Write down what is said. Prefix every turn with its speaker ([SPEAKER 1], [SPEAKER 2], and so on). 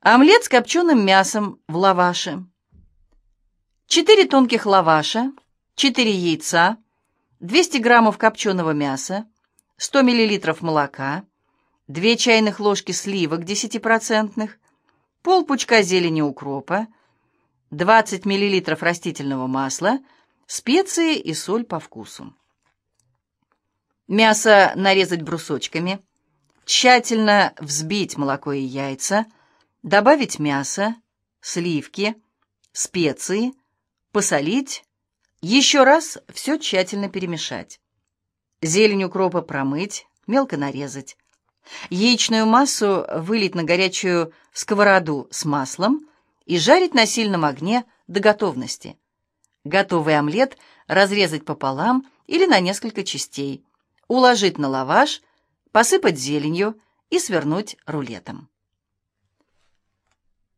[SPEAKER 1] Омлет с копченым мясом в лаваше. 4 тонких лаваша, 4 яйца, 200 граммов копченого мяса, 100 миллилитров молока, 2 чайных ложки сливок 10%, пол пучка зелени укропа, 20 миллилитров растительного масла, специи и соль по вкусу. Мясо нарезать брусочками, тщательно взбить молоко и яйца, добавить мясо, сливки, специи, посолить, еще раз все тщательно перемешать. Зелень укропа промыть, мелко нарезать. Яичную массу вылить на горячую сковороду с маслом и жарить на сильном огне до готовности. Готовый омлет разрезать пополам или на несколько частей, уложить на лаваш, посыпать зеленью и свернуть рулетом.